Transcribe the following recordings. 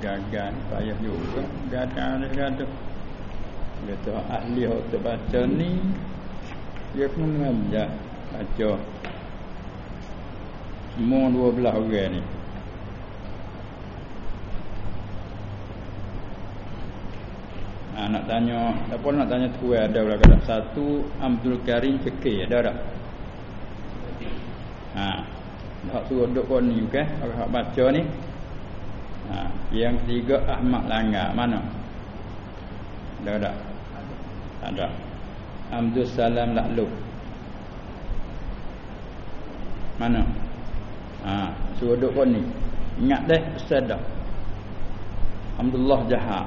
gagal payah juga gagal gagal dia tu ahli untuk baca ni dia pun ngajak baca semua dua belah orang ni Ha, nak tanya, apa nak tanya tu ada belah kata. Satu Abdul Karim Fikir ada tak? Ha. Tak suruh duduk pun ni bukan? Orang baca ni. Ha. Yang ketiga Ahmad Langgar. Mana? Ada tak? Ada. Abdul Salam Lakluk. Mana? Ha. Suruh duduk pun ni. Ingat deh Ustaz dah. Alhamdulillah jahat.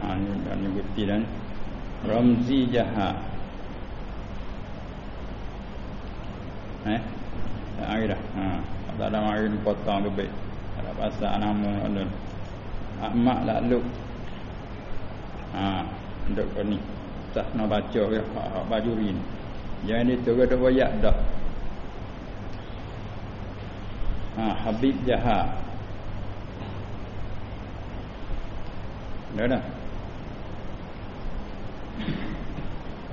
Ha ni dan ni bukti dan Ramzi Jaha. Eh? Tak ada dah. Ha. Tak ada mari potong ke Ada pasal nama ada. Ahmad lalu. Ha, untuk kau ni. Tak nak baca ke hak baju ni. Jangan itu ke dah yak dah. Ha, Habib Jaha. Dah dah.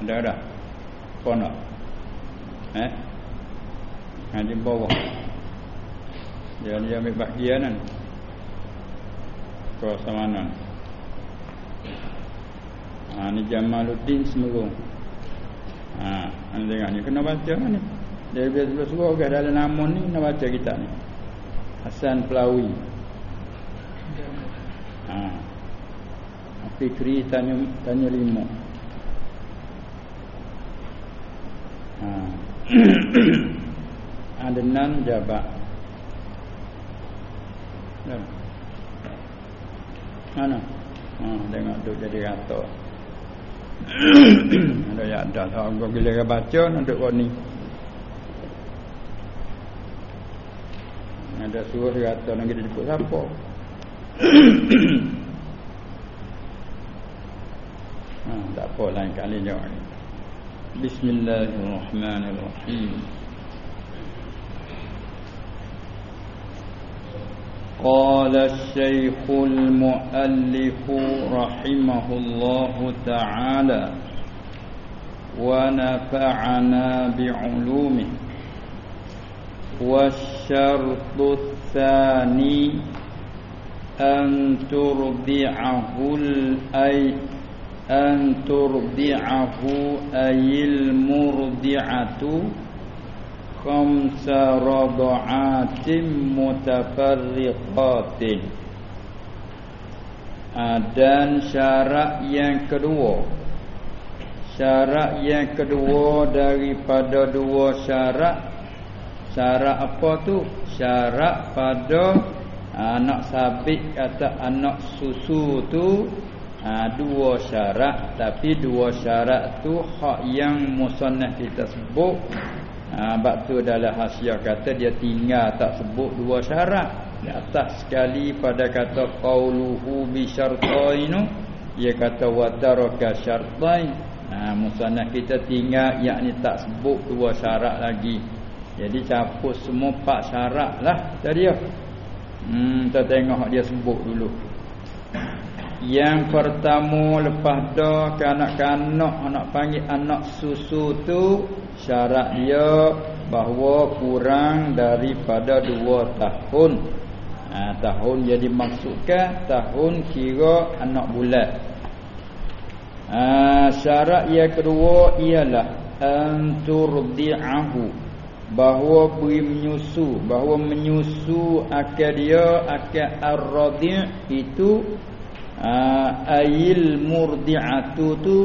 Ada ada. Pon tak? Eh? Ngaji bawah. Dia ni ambil bahagian kan. Kau sama mana? Ha, ni Jamaluddin Semerung. Ha, anda tengok ni kena baca kan ni. Dia biasa suruh ke dalam nama ni nak baca kita ni. Hasan Pelawi. Ha. Fikri tanya tanya lima. Ha. Adnan Jabak. Ya. Mana? Ha, tengok tu jadi kata. Ada ya ada tak gua bila ke baca nak duk ni. Ada suruh kata nak kita jemput siapa? ha, tak apa lain kali ni. Bismillahirrahmanirrahim. قال الشيخ المؤلف رحمه الله تعالى ونفعنا بعلومه والشرط الثاني أن ترضعه الأي أن ترضعه أي المرضعة khamsa rada'atin mutafarriqatin dan syarat yang kedua. Syarat yang kedua daripada dua syarat syarat apa tu? Syarat pada anak sabit kata anak susu tu. Ha, dua syarat tapi dua syarat tu hak yang musannaf kita sebut ha, bab tu dalam hasiah kata dia tinggal tak sebut dua syarat di atas sekali pada kata qauluhu bi syartainu dia kata wa taraka syartain ha, musannaf kita tinggal yakni tak sebut dua syarat lagi jadi capus semua empat syarat lah tadi ya. Hmm, kita tengok dia sebut dulu. Yang pertama lepas dah kanak-kanak anak panggil anak susu tu syarat dia bahawa kurang daripada dua tahun. Ha, tahun jadi maksudkan tahun kira anak bulat. Ha, syarat yang kedua ialah anturdi'ahu bahawa beri menyusu bahawa menyusu akal dia akal ar-radi' itu ayil murdi'atu tu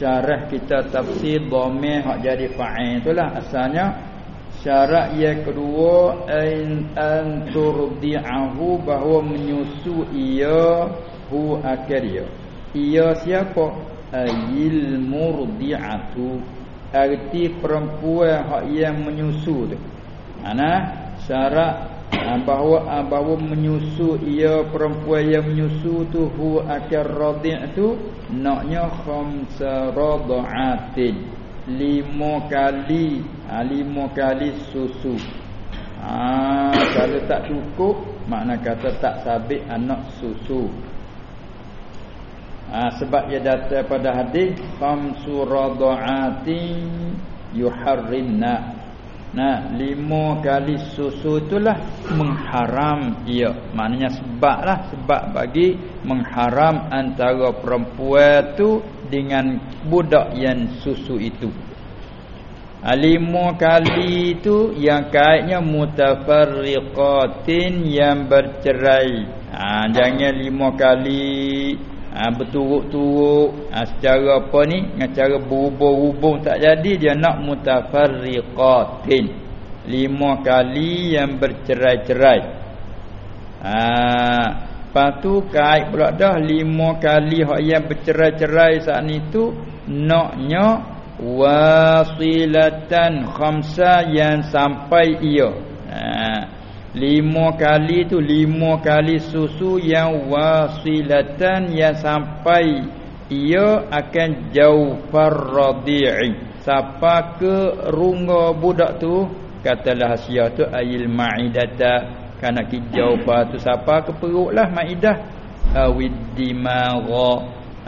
syarah kita tafsir dhamir hak jadi fa'il. Itulah asalnya syarat yang kedua an anturdi'ahu bahawa menyusu ia hu dia. Ia siapa? Ayil murdi'atu. Arti perempuan hak yang menyusu tu. Ana syarat ha, bahawa ha, bahawa menyusu ia perempuan yang menyusu tu hu akar radhi' tu naknya khamsa radha'atin lima kali ha, lima kali susu. ha, kalau tak cukup makna kata tak sabit anak susu. Ha, sebab dia datang pada hadis khamsu radaatin yuharrinna Nah, lima kali susu itulah mengharam ia. Maknanya sebablah sebab bagi mengharam antara perempuan tu dengan budak yang susu itu. Ha, lima kali itu yang kaitnya mutafarriqatin yang bercerai. Ha, jangan lima kali ha, berturut-turut ha, secara apa ni? Dengan cara berhubung-hubung tak jadi dia nak mutafarriqatin. Lima kali yang bercerai-cerai. Ha lepas tu kait pula dah lima kali yang bercerai-cerai saat ni tu naknya wasilatan khamsa yang sampai ia. Ha Lima kali tu lima kali susu yang wasilatan yang sampai ia akan jauh farradi'i. Siapa ke runga budak tu? Katalah hasiah tu ayil ma'idata. Kana ki jauh pa tu siapa ke perutlah maidah awid dimagha.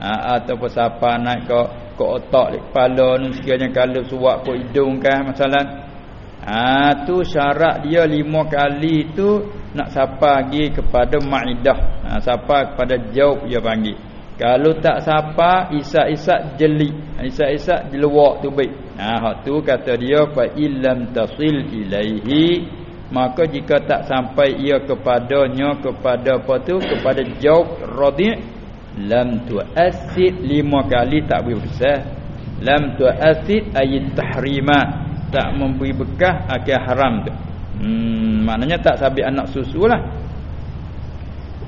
Ha, ataupun siapa nak ke ke otak kepala ni sekiranya kalau suak ke hidung kan masalah Ha tu syarat dia lima kali tu nak sapa lagi kepada maidah. Ha sapa kepada jauh dia panggil. Kalau tak sapa isak-isak jeli. Isak-isak jeluak tu baik. Ha hak tu kata dia fa illam tasil ilaihi maka jika tak sampai ia kepadanya kepada apa tu kepada jauh radi' lam tu asid lima kali tak boleh besar lam tu asid ayat tahrimat tak memberi bekah akhir haram tu. Hmm, maknanya tak sabit anak susu lah.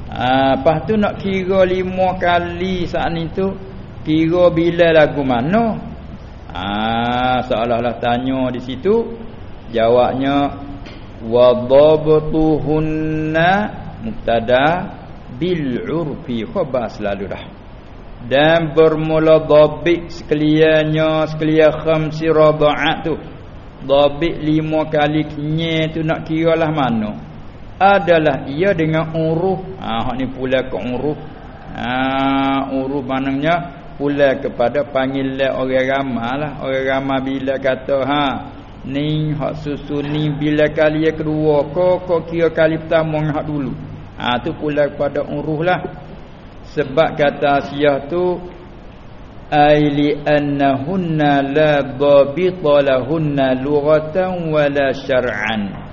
Ha, lepas tu nak kira lima kali saat ni tu. Kira bila lagu mana. Ha, seolah-olah tanya di situ. Jawabnya. Wadabtuhunna muktada bil'urfi khabar selalu dah. Dan bermula dabik sekaliannya sekalian khamsi raba'at tu. Dhabit lima kali kenye tu nak kira lah mana? Adalah ia dengan uruh. Ha, Hak ni pula ke uruh. Ha, Uruh maknanya Pula kepada panggilan orang ramah lah. Orang ramah bila kata ha, Ni hak susu ni bila kali yang kedua Kau kau kira kali pertama hak dulu. Ha, Tu pula kepada uruh lah. Sebab kata Asyah tu ay li annahunna la dhabita lahunna lughatan wala syar'an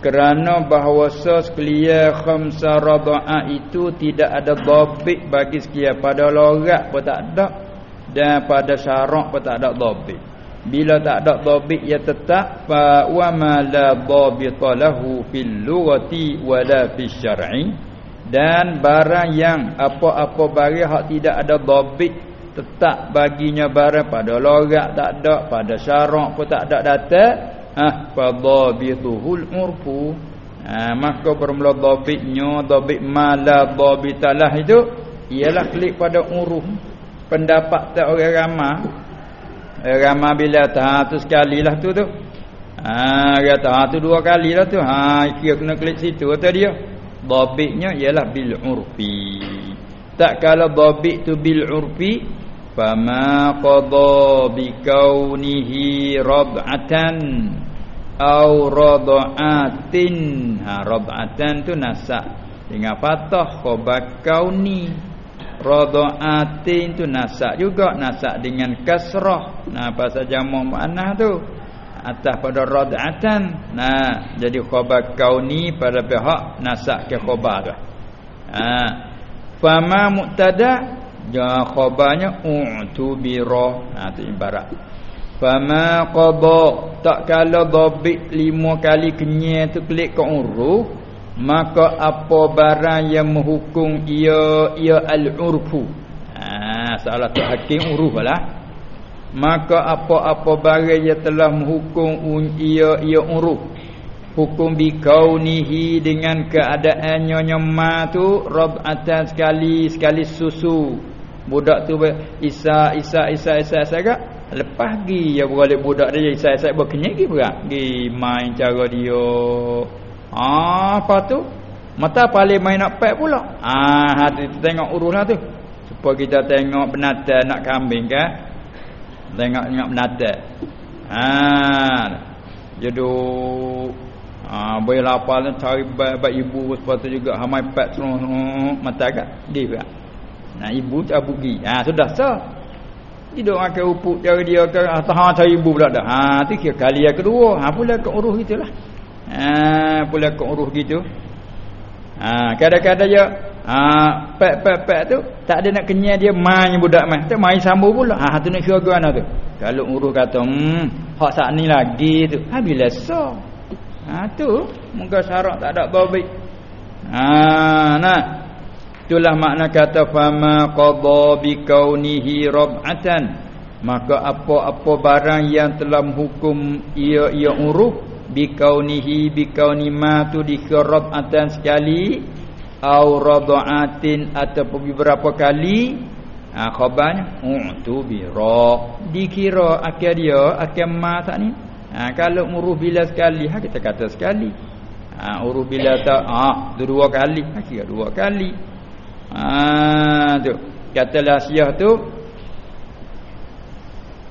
kerana bahawa sekalian khamsa radha'a itu tidak ada dhabit bagi sekalian. Pada logat pun tak ada dan pada syarak pun tak ada dhabit. Bila tak ada dhabit ya tetap fa wa ma la dhabita lahu fil lughati wala fis syar'i. Dan barang yang apa-apa barang hak tidak ada dhabit tetap baginya barang. Pada logat tak ada pada syarak pun tak ada data. Ah fadhabituhul urfu ha, maka bermula dhabitnya dhabit mala dhabitalah itu ialah klik pada uruf. Pendapat tak orang ramah. Orang ramah bila tahan tu sekali lah tu tu. Ha kata ha tu dua kali lah tu. Ha kira kena klik situ kata dia. Dhabitnya ialah bil urfi. Tak kalau dhabit tu bil urfi fama qada bikaunihi rab'atan au rad'atin ha rad'atan tu nasak. Dengan fathah khabar kauni. rad'atin tu nasak juga. Nasak dengan kasrah. Nah pasal jamak muannah tu. Atas pada rad'atan nah jadi khabar kauni pada pihak nasak ke khabar tu. Ha. Fama muqtada Ja khabarnya u'tubira. Ha tu ibarat. Fama qada tak kala dhabit lima kali kenyai tu klik ke uruf maka apa barang yang menghukum ia ia al-urfu. Ha salah tu hakim uruf lah. Maka apa-apa barang yang telah menghukum ia ia uruf hukum bi kaunihi dengan keadaannya nyama tu atas sekali sekali susu budak tu isa isa isa isa isa agak lepas gi ya balik budak dia saya-saya berkenyek gi berat. Gi main cara dia. Ah apa tu mata paling main nak pek pula. Ah hati tengok uruslah tu. Supaya kita tengok benata nak kambing kan tengok tengok benata ah jadi ah boleh lapar cari baik ibu sepatu juga hamai pek semua mata kan dia nah ibu tak bugi ah sudah sah so, Hidup makan upuk cara dia ke atas ha ibu pula dah. Ha tu kira kali yang kedua. Ha pula ke urus gitulah. Ha pula ke urus gitu. Ha kadang-kadang dia ha pek pek pek tu tak ada nak kenyang dia main budak mai. Tak main sambung pula. Ha tu nak syurga mana tu. Kalau urus kata hmm hak sak ni lagi tu. Ha bila so. Ha tu muka syarat tak ada baik. Ha nah Itulah makna kata fama qadha bi kaunihi rab'atan. Maka apa-apa barang yang telah hukum ia ia uruf bi kaunihi bi kauni ma tu di rab'atan sekali au radha'atin atau beberapa kali ha, khabarnya u'tu bi ra. Dikira akan dia akan ma tak ni. Ha, kalau uruf bila sekali ha, kita kata sekali. Ha, uruf bila tak ha, dua kali ha, kira dua kali Ha tu. Kata lasiah tu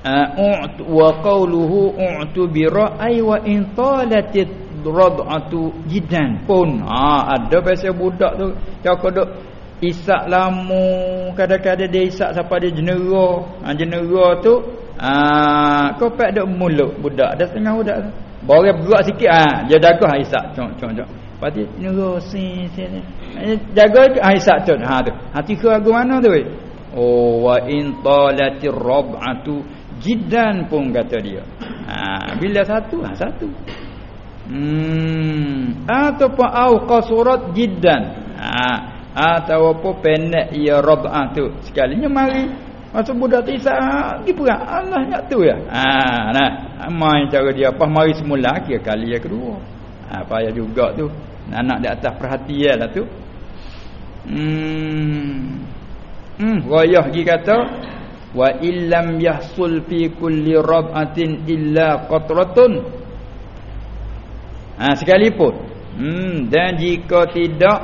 a'ut wa qawluhu u'tu bi ra'ay wa in talatit rad'atu jiddan. Pun. Ha ada pasal budak tu cakap duk isak lamu kadang-kadang dia isak sampai dia jenera. Ha jenera tu ha kau pak duk mulut budak dah setengah budak tu. Baru bergerak sikit ha dia dagah isak. Cok cok cok Pati nero sin sin. Eh, jaga Aisyah tu. Ha tu. Hati ke lagu mana tu? Oh wa in talatir rab'atu jiddan pun kata dia. Ha bila satu ha satu. Hmm ataupun au qasurat jiddan. Ha atau apa pendek ia rab'ah tu. Sekalinya mari masa budak tu Isa pergi perang Allah nak tu ya. Ha nah main cara dia apa mari semula kira kali yang kedua. Ha payah juga tu anak di atas perhatian lah tu. Hmm. Hmm wayah gi kata wa illam yahsul fi kulli rab'atin illa qatratun. Ha sekalipun. Hmm dan jika tidak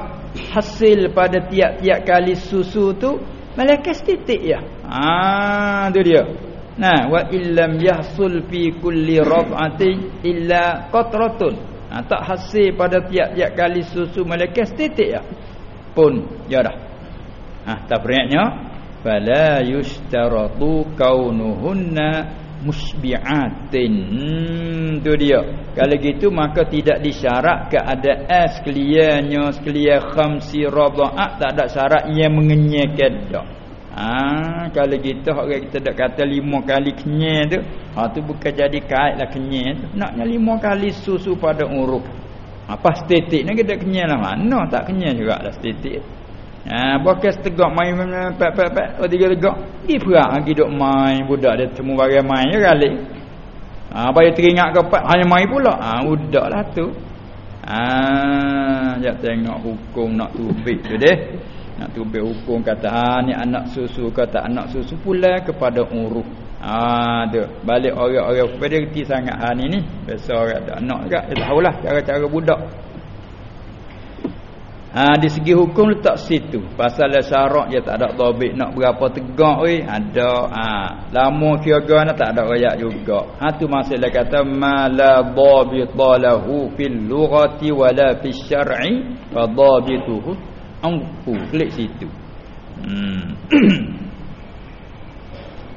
hasil pada tiap-tiap kali susu tu malaikat titik ya. Ha tu dia. Nah wa illam yahsul fi kulli rab'atin illa qatratun ha, tak hasil pada tiap-tiap kali susu malaikat setitik ya pun ya dah. Ha tafri'nya fala yushtaratu kaunuhunna musbi'atin hmm, tu dia. Kalau gitu maka tidak disyarat keadaan sekaliannya sekalian khamsi radha'at tak ada syarat yang mengenyahkan dak Ha, kalau kita orang kita dak kata lima kali kenyal tu, ha tu bukan jadi kaitlah kenyal tu. Naknya lima kali susu pada uruk. Apa ha, stetik ni kita kenyal lah mana tak kenyal juga lah stetik. Ha bekas tegak main pek pek pek oh tiga tegak. Di perak lagi duk main budak dia temu bagai main je kali. Ha bayar teringat ke pak hanya main pula. Ha budaklah tu. Ha jap tengok hukum nak tubik tu deh. Nak tubik hukum kata ha ni anak susu kata anak susu pula kepada uruf. Ha tu. Balik orang-orang pada reti sangat ha ni ni. Biasa orang ada anak juga dia tahulah cara-cara budak. Ha di segi hukum letak situ. Pasal syarak dia tak ada dhabit nak berapa tegak oi ada ha lama kira-kira tak ada royak juga. Ha tu masalah kata mala dhabit lahu fil lughati wala fis syar'i fa dhabituhu Angku klik situ. Hmm.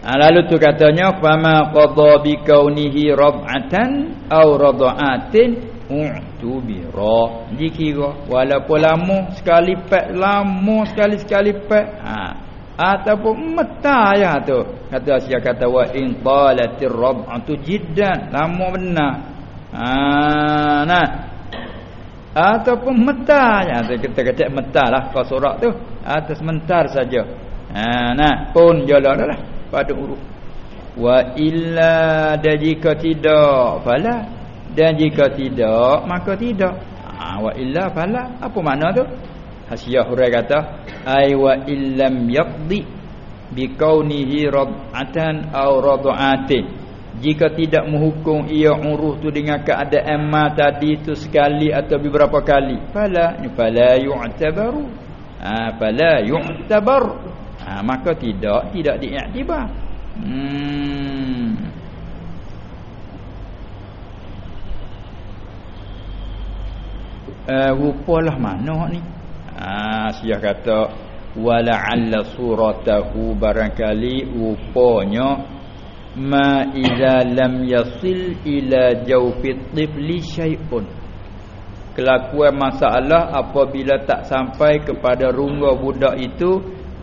ha, lalu tu katanya fama qadha bi kaunihi rab'atan aw radha'atin u'tu bi ra. Dikira walaupun lama sekali pak lama sekali sekali pak. Ha ataupun meta ya tu. Kata sia kata wa in qalatir rab'atu jiddan lama benar. Ha nah ataupun meta ya kita kata meta lah kau sorak tu. Atas mentar saja. Ha nah pun jalan lah pada huruf. Wa illa dan jika tidak fala. Dan jika tidak maka tidak. Ha wa illa fala. Apa makna tu? Hasiah hurai kata ai wa illam yaqdi biqaunihi rad'atan aw rad'atin jika tidak menghukum ia uruh tu dengan keadaan ma tadi tu sekali atau beberapa kali fala fala yu'tabaru. Ha fala yu'tabar ha, maka tidak tidak diiktibar. Hmm. Uh, rupalah mana ni? Ah ha, sia kata wala'alla suratahu. Barangkali rupanya ma idza lam yasil ila jawfi tifli syai'un. Kelakuan masalah apabila tak sampai kepada rungga budak itu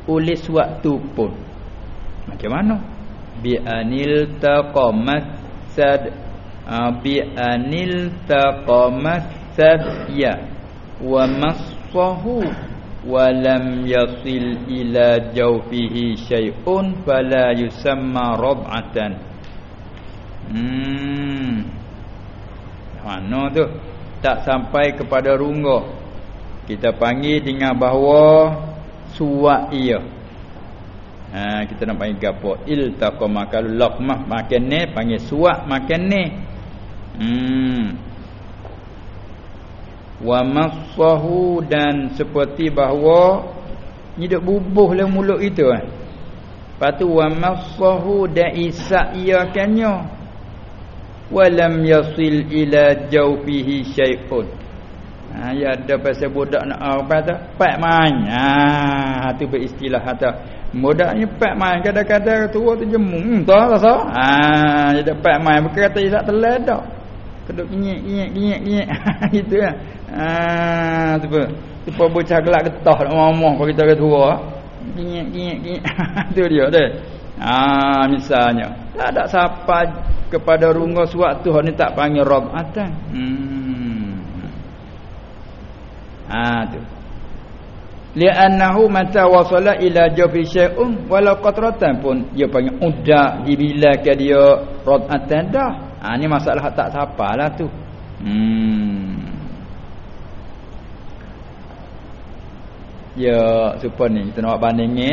oleh suatu pun. Macam mana? Bi anil taqamat sad bi anil taqamat sad ya. Wa masfahu walam yasil ila jawfihi syai'un fala yusamma rab'atan. Hmm. Mana tu? Tak sampai kepada rungga kita panggil dengan bahawa suat ia. Ha kita nak panggil gapo iltaqama kalau laqmah makan ni panggil suat makan ni. Hmm wa massahu dan seperti bahawa ni dak bubuh dalam mulut itu kan patu wa massahu dan isak ia kannya walam yasil ila jawfihi syai'un. Ha ya ada pasal budak nak apa tu pak main. Ha tu beristilah kata budak ni pak main. Kadang-kadang tua tu jemu hmm tahu rasa ha dia pak main. Bukan kata isak telah dak keduk kinyek kinyek kinyek kinyek. Itu kan Ah? Tu apa bocah gelak getah nak ngomong kalau kita kata tua. Ginyek ginyek ginyek. tu dia tu. Ah, misalnya, tak ada siapa kepada rungga suatu ni tak panggil rob atan. Hmm. Ah tu. Li'annahu mata wasala ila jawfi syai'un walau qatratan pun dia panggil udah dibilangkan dia rob atan dah. Ah ni masalah tak siapalah tu. Hmm. Ya supaya ni kita nak banding ni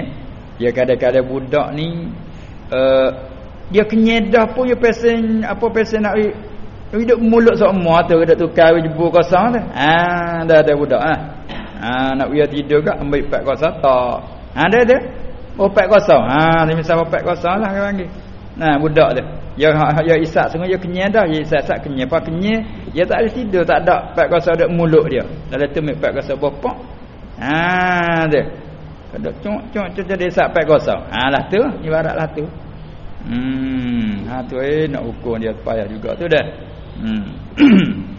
dia kadang-kadang budak ni uh, dia kenyedah pun dia pesen apa pesen nak hidup mulut semua tu dak tukar jebur kosong tu. Ha dah ada budak ah. Ha nak dia tidur gak ambil pak kosong tak. Ha ada ada. Oh pak kosong. Ha ni misal pak kosong lah orang panggil. Nah budak tu. Ya ya isak sungguh dia kenyang dah, ya isak sak. Apa kenyang, dia tak ada tidur, tak ada pak kosong dak mulut dia. Dalam tu ambil pak kosong bapak. Ha dia. Kada cuk cuk cuk jadi sampai kosong. Ha lah tu ibaratlah tu. Hmm, ha tu eh nak ukur dia payah juga tu dah. Hmm.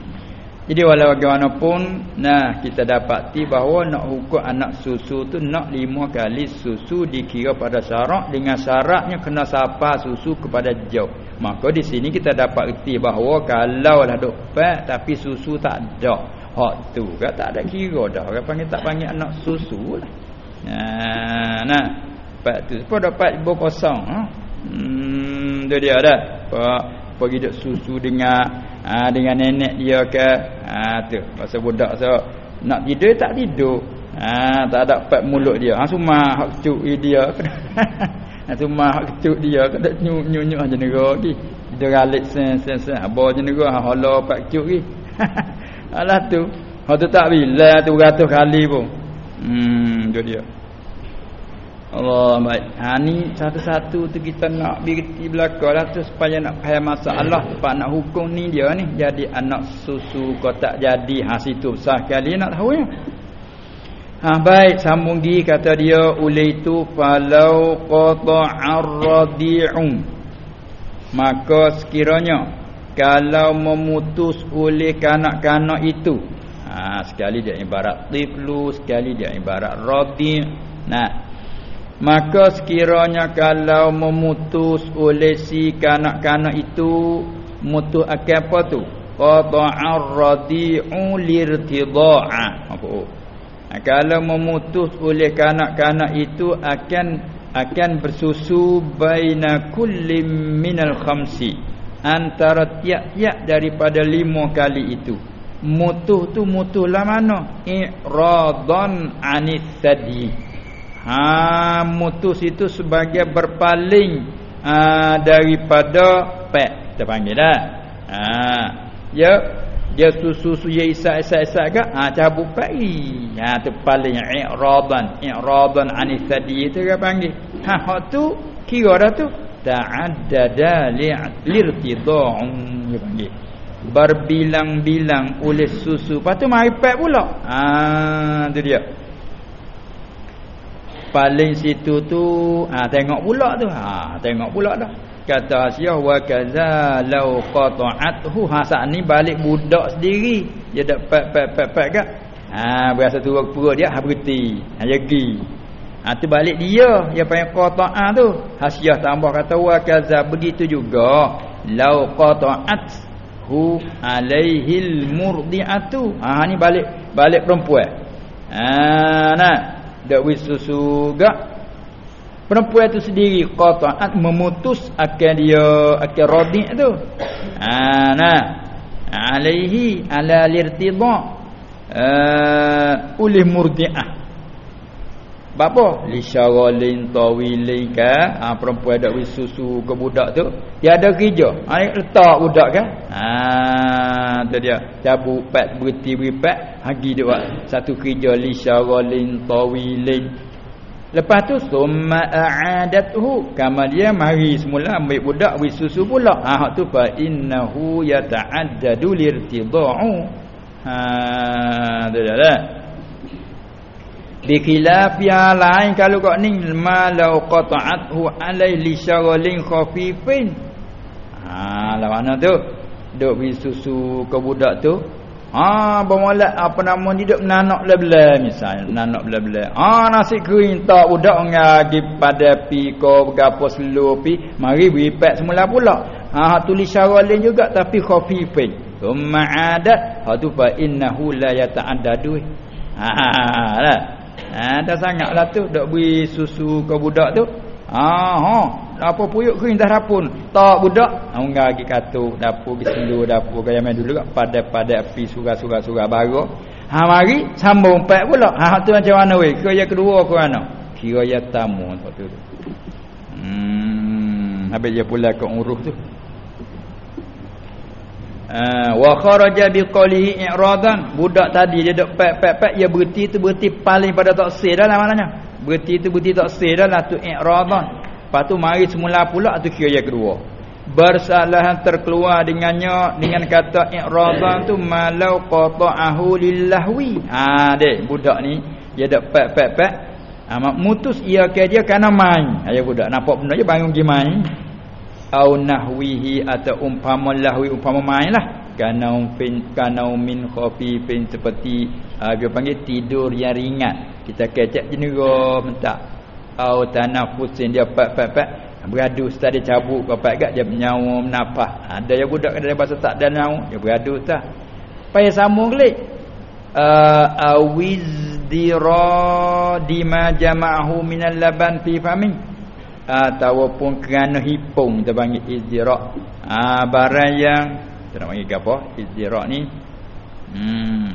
Jadi walau bagaimanapun nah kita dapati bahawa nak hukum anak susu tu nak lima kali susu dikira pada syarat dengan syaratnya kena sapa susu kepada jauh. Maka di sini kita dapat erti bahawa kalau lah dok tapi susu tak ada. Hak tu kan tak ada kira dah. Orang panggil tak panggil anak susu lah. Nah, nah. Pak tu apa dapat ibu kosong ha? Hmm, tu dia dah. Pak pergi duk susu dengan ha, dengan nenek dia ke. Ha tu. Pasal budak so nak tidur tak tidur. Ha tak ada pak mulut dia. Ha semua hak cuk dia. ha semua hak cuk dia kena nyu-nyu aja negara lagi. Dia galik sen sen sen. Abo je negara ha holo pak cuk lagi. Alah tu. Hak tu tak bila tu ratus kali pun. Hmm, tu dia. Allah baik. Ha ni satu-satu tu kita nak birti belaka lah tu supaya nak faham masalah sebab nak hukum ni dia ni jadi anak susu kau tak jadi ha situ besar kali nak tahu ya. Ha baik sambung gi kata dia ulai tu falau qata'ar radi'un maka sekiranya kalau memutus oleh kanak-kanak itu. Ha, sekali dia ibarat tiflu sekali dia ibarat radi nah maka sekiranya kalau memutus oleh si kanak-kanak itu mutu akan apa tu? Qada'ar radi'u lirtida'a oh. kalau memutus oleh kanak-kanak itu akan akan bersusu baina kulli minal khamsi antara tiap-tiap daripada lima kali itu. Mutuh tu mutuh lah mana? I'radan anit tadi Ha mutus itu sebagai berpaling uh, daripada pek kita panggil dah. Ha ya dia susu-susu ya isa-isa-isa ke? Ha cabut pai ha tu paling i'radan i'radan anis tadi itu dia panggil. Ha hak tu kira dah tu ta'addada li'irtida'un dia panggil. Berbilang-bilang oleh susu. Lepas tu mari pek pula. Ha tu dia. Paling situ tu ha tengok pula tu. Ha tengok pula dah. Kata Asyah wa kaza law qata'athu. Hasan ni balik budak sendiri. Dia dak pek pek pek pek gak ha berasa turun perut dia ha berhenti. Ha pergi ha tu balik dia dia panggil qata'ah tu. Asyah tambah kata wa kaza begitu juga. Law qata'at hu alaihil murdiatu. Ha ni balik balik perempuan. Ha nah dak wis susu gak perempuan itu sendiri qata'at memutus akan dia akan radi' tu. Ha nah alaihi ala lirtidha uh, ulih murdi'ah Bapa li syaralin tawilin ka ha, perempuan wis susu ke budak tu. Dia ada kerja. Ha letak budak kan? Ha tu dia. Cabut pat berti berpat hagi dia buat. Satu kerja li syaralin tawilin. Lepas tu summa a'adathu. Kama dia mari semula ambil budak wis susu pula. Ha hak tu fa innahu yata'addadu lirtida'u. Ha tu dah lah. Bi khilaf ya lain kalau kau ni ma law qata'athu alai li syaghalin khafifin. Ha lah mana tu? Duk wis susu ke budak tu Ha bermula apa nama ni duk nanak bela-bela misal nanak bela-bela. Ha nasi kering tak budak ngagi pada pi ko gapo selu pi mari beripat semula pula. Ha tulis syarah lain juga tapi khafifin. Thumma adat ha tu fa innahu la yata'addadu. Ha lah. Ha dah sangatlah tu. Duk beri susu ke budak tu. Ha ha. Apa puyuk kering dah rapun. Tak budak. Angga lagi katu dapur pergi sendu dapur gaya main dulu pada pada api surah-surah surah baru. Ha mari sambung empat pula. Ha tu macam mana weh? Kira yang kedua ke mana? Kira yang tamu tu. Hmm habis dia pula ke uruh tu Uh, wa kharaja biqalihi i'radan budak tadi dia dok pek pek pek dia berhenti tu berhenti paling pada tak sah dah lah maknanya berhenti tu berhenti tak sah dah lah tu i'radan Lepas tu mari semula pula tu kira yang kedua. Bersalahan terkeluar dengannya dengan kata i'radan tu malau qata'ahu lillahwi. Ha dek budak ni dia dak pek pek pek. Ha mutus ia ke dia kerana main. Ayah budak nampak benda je bangun pergi main. Au nahwihi atau umpama lahwi umpama main lah. Kana umpin kana min khafifin seperti uh, dia panggil tidur yang ringan. Kita kecek jenera mentak au tanafusin dia pak-pak-pak beradu ustaz dia cabut ke pak gak dia menyawa menapah. Ada yang budak ada bahasa tak ada nyawa dia beradu tak payah sambung klik uh, awizdira dima jama'ahu minal laban fi fami ataupun kerana hipung kita panggil izdira ah barang yang kita nak panggil apa? Izdira ni. Hmm.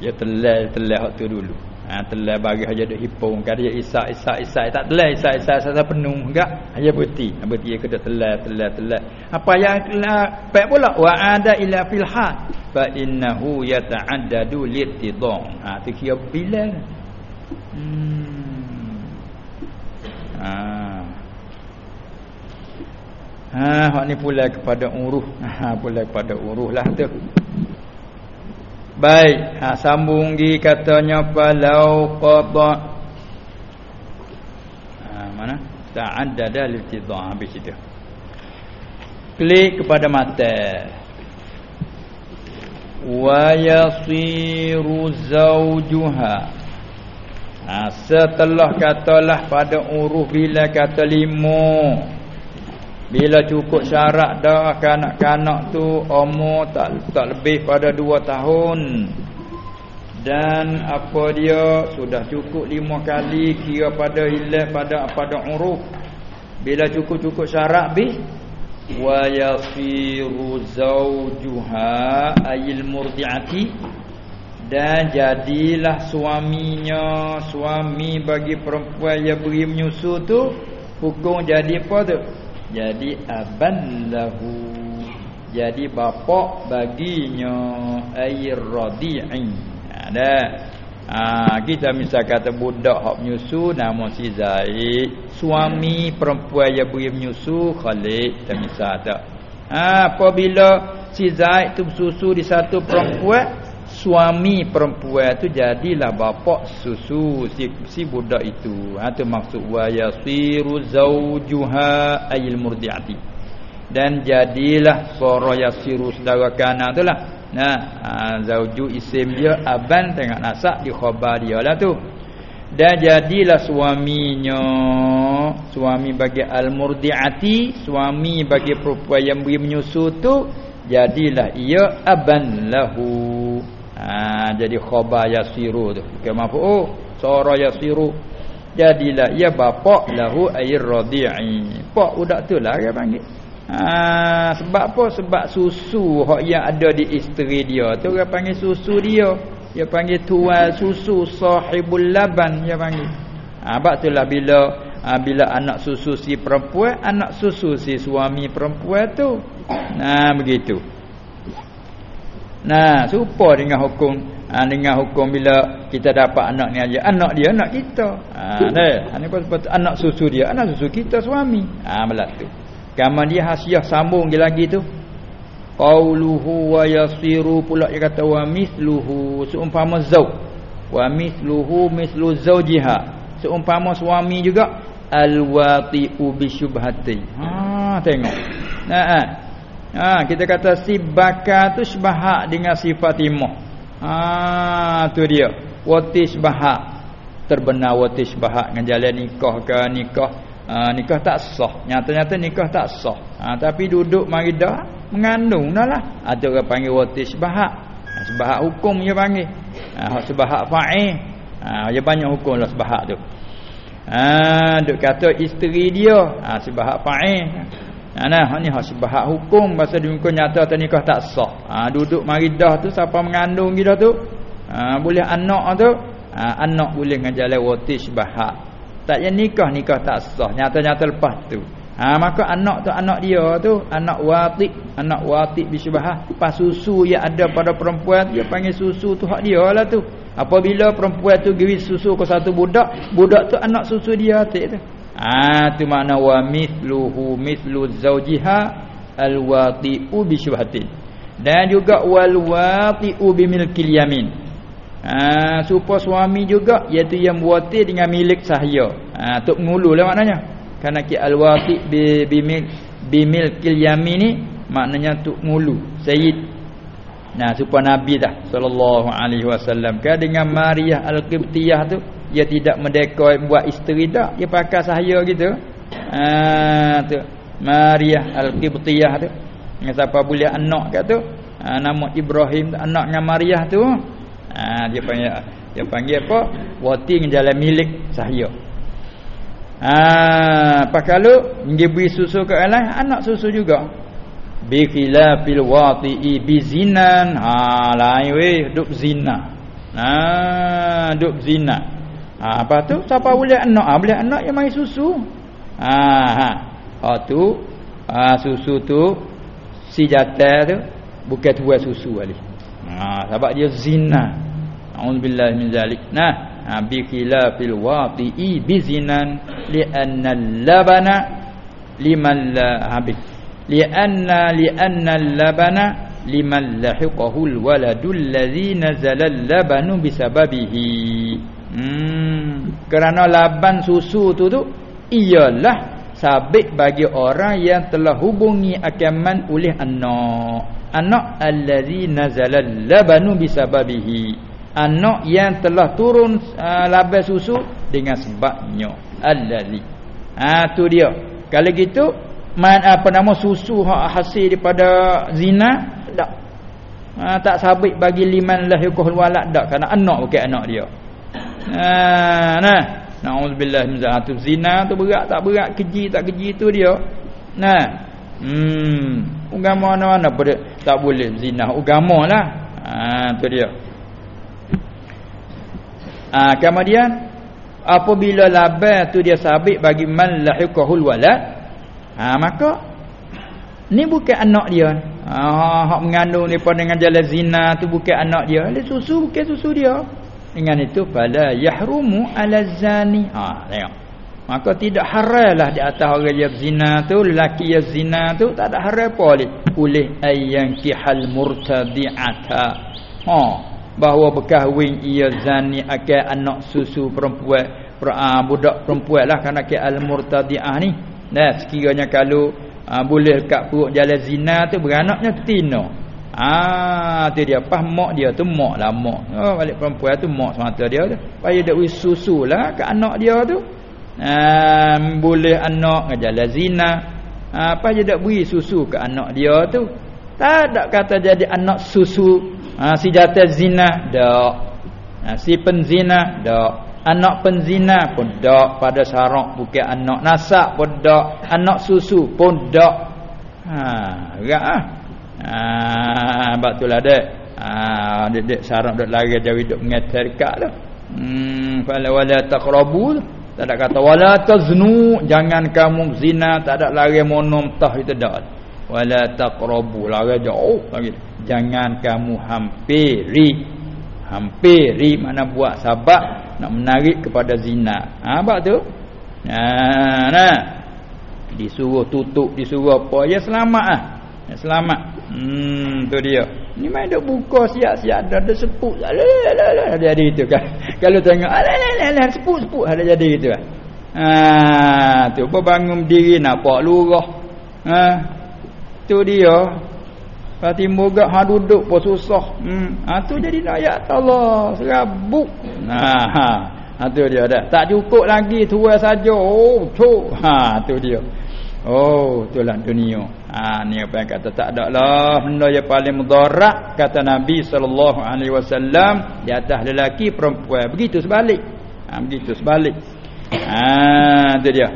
Dia telai telai hak tu dulu ha telai bagi aja dak hipung kan dia isak isak isak tak telai isak isak isak penuh enggak aja berhenti berhenti dia kena telai telai telai. Apa yang kena pek pula? Wa ada ila fil had. Fa innahu yata'addadu litidong ha tu kira bila? Hmm. Ha ha hak ni pula kepada uruh. Ha pula kepada uruh lah tu Baik, ha, sambung lagi katanya falau qada. Ha, mana? Ta'addada lil-tidha habis itu. Klik kepada mata. Wa yasiru zawjuha. Ha, setelah katalah pada uruh bila kata lima bila cukup syarat dah kanak-kanak tu umur tak tak lebih pada 2 tahun. Dan apa dia? Sudah cukup lima kali kira pada hilang pada pada uruf. Bila cukup-cukup syarat bis wa yasiru zawjuha ayil murdiati. Dan jadilah suaminya suami bagi perempuan yang beri menyusu tu hukum jadi apa tu jadi aban lahu jadi bapa baginya air radi'in. Ada. Ha, kita misal kata budak hak menyusu nama si Zaid. Suami perempuan yang beri menyusu Khalid kita misal tak? Ha, apabila si Zaid tu bersusu di satu perempuan suami perempuan tu jadilah bapa susu si, si budak itu ha, tu maksud wa yasiru zawjuha ayil murdiati dan jadilah soro yasiru saudara kanan tu lah Nah, ha, zauju isim dia aban tengok nasab di khabar dia lah tu. Dan jadilah suaminya suami bagi al-murdiati, suami bagi perempuan yang beri menyusu tu jadilah ia aban lahu. Ha, jadi khabar yasiru tu. Kema fu sara yasiru. Jadilah ia bapa lahu air radi'i. Pak budak tu lah dia panggil. Ha, sebab apa? Sebab susu yang ada di isteri dia tu orang panggil susu dia. Dia panggil tuan susu sahibul laban dia panggil. Ha, sebab itulah bila ha, bila anak susu si perempuan, anak susu si suami perempuan tu. Nah, begitu. Nah, serupa dengan hukum ha, dengan hukum bila kita dapat anak ni aja. Anak dia anak kita. Ha, nah, ini pasal anak susu dia, anak susu kita suami. Ah, ha, melatu. Kaman dia hasiah sambung dia lagi tu. Qauluhu wa yasiru pula dia kata wa mithluhu seumpama zauj. Wa mithluhu mithlu zaujiha. Seumpama suami juga alwati'u bi syubhati. Ha tengok. Nah, ha. Ha kita kata si baka tu syubhat dengan si Fatimah. Ha tu dia. Wati syubhat. Terbenar wati syubhat dengan jalan nikah ke nikah. Ha, nikah tak sah. Nyata-nyata nikah tak sah. Ha, tapi duduk mari dah mengandung dah lah. Ada orang panggil wati sebahak ha, sebahak hukum dia panggil. Ha, sebahak fa'ih ha, dia banyak hukum lah sebahak tu. Ha, duk kata isteri dia. Ha, sebahak fa'ih ha, nah, ni ha, sebahak hukum bahasa di muka nyata atau nikah tak sah. Ha, duduk mari dah tu siapa mengandung kita tu? Ha, boleh anak tu? Ha, anak boleh ngajalah wati sebahak tak yang nikah nikah tak sah. Nyata-nyata lepas tu. Ha maka anak tu anak dia tu anak wati anak wati bisyubah pas susu yang ada pada perempuan dia panggil susu tu hak dia lah tu. Apabila perempuan tu geri susu ke satu budak budak tu anak susu dia tu ha tu makna wa mithluhu mithlu zawjiha alwati'u bisyubhatin dan juga wal wati'u bimilkil yamin Ha, supaya suami juga iaitu yang muwati dengan milik sahaya. Ha tok ngulu lah maknanya. Karena ki alwati bi bimil bimil kil yamin ni maknanya tok ngulu. Sayyid. Nah, supaya Nabi dah sallallahu alaihi wasallam kan dengan Maria al-Qibtiyah tu dia tidak merdeka buat isteri dah, dia pakai sahaya gitu. Ha tu. Maria al-Qibtiyah tu. Siapa boleh anak kat tu? Ha, nama Ibrahim anaknya Maria tu. Ha, dia panggil dia panggil apa? Wati jalan milik saya ha apa kalau dia beri susu ke orang anak susu juga. Bi khilafil wati bi zinan. Ha lain weh duk zina. Ha duk zina ha apa tu siapa boleh anak ha, boleh anak yang mai susu ha ha ha tu ha, susu tu si jatah tu bukan tuai susu ali ha sebab dia zina A'udzubillahi min zalik. Nah, ha, bi khilafil wati'i bi zinan li anna labana liman la habis. Li anna li anna labana liman lahiqahu alwaladu alladhi nazala labanu bisababihi. Hmm, kerana laban susu tu tu ialah sabit bagi orang yang telah hubungi akaman oleh anak. Anak alladhi nazala labanu bisababihi. Anak yang telah turun uh, labas susu dengan sebabnya. Allazi ha tu dia. Kalau gitu man apa nama susu hak hasil daripada zina? Tak. Ha, tak sabit bagi liman lahikul walad tak? Kerana anak bukan anak dia ha nah naudzubillah min zatu zina tu berat tak berat keji tak keji tu dia nah Hmm, agama mana-mana tak boleh zina. Agama lah. Ha, tu dia. Ha, kemudian apabila labar tu dia sabit bagi man lahiqahul walad. Ha, maka ni bukan anak dia. Ha, hak mengandung pada dengan jalan zina tu bukan anak dia. Dia susu bukan susu dia. Dengan itu pada yahrumu ala zani. Ha, tengok. Maka tidak haralah di atas orang yang zina tu lelaki yang zina tu tak ada haram apa boleh oleh ayyan kihal murtadi'ata. Ha bahawa berkahwin ia zani akan anak susu perempuan per, uh, budak perempuan lah kerana ke al murtadi'ah ni. Nah sekiranya kalau uh, boleh kat perut jalan zina tu beranaknya tino. Ah tu dia. Pas mak dia tu mak lah mak. Oh balik perempuan tu mak semata dia tu. Payah dak wis susulah kat anak dia tu. Um, boleh anak ngajala zina. Apa je dak beri susu ke anak dia tu. Tak ada kata jadi anak susu. Ha, si jatuh zina dak ha, si penzina dak anak penzina pun dak pada syarak bukan anak nasak pun dak anak susu pun dak ha agak ah. ha betul ada ah dek syarak dak lari jauh hidup mengetar dekat tu hmm fala wala taqrabu tak ada kata wala taznu jangan kamu zina tak ada lari monom tah itu dak. Wala taqrabu lari jauh lagi. Jangan kamu hampiri. Hampiri mana buat sabab nak menarik kepada zina. Ha apa tu? Nah, nah. Disuruh tutup, disuruh apa? Ya selamat ah. Ya selamat. Hmm tu dia. Ni main dak buka siap-siap ada ada sepuk. Ada jadi itu kan. Kalau tengok alah sepuk-sepuk ada jadi itu kan. Ha tu bangun diri nampak lurah. Ha tu dia. Pati moga ha duduk pun susah. Hmm ha tu jadi ayat Allah serabut. Nah ha. ha tu dia dah. Tak cukup lagi tua saja. Oh tu. Ha tu dia. Oh, itulah dunia. Ha ni apa yang kata tak ada lah benda yang paling mudarat kata Nabi sallallahu alaihi wasallam di atas lelaki perempuan. Begitu sebalik. Ha begitu sebalik. Ha tu dia.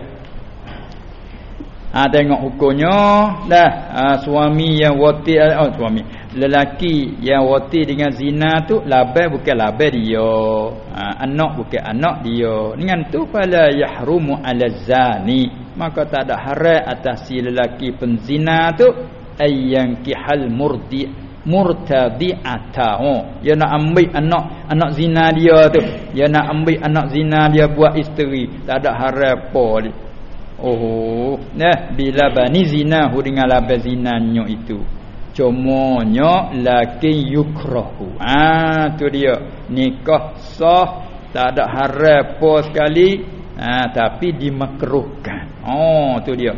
Ha tengok hukumnya dah ha, suami yang wati oh suami lelaki yang wati dengan zina tu labai bukan labai dia ha, anak bukan anak dia dengan tu fala yahrumu ala zani maka tak ada haram atas si lelaki penzina tu ayyan kihal murdi murtadi'ata oh dia nak ambil anak anak zina dia tu dia nak ambil anak zina dia buat isteri tak ada haram apa dia Oh, nah bila bani zina hu dengan laba zinanyo itu. Cumanya laki yukrahu. Ah tu dia. Nikah sah tak ada haram apa sekali, ah tapi dimakruhkan. Oh tu dia.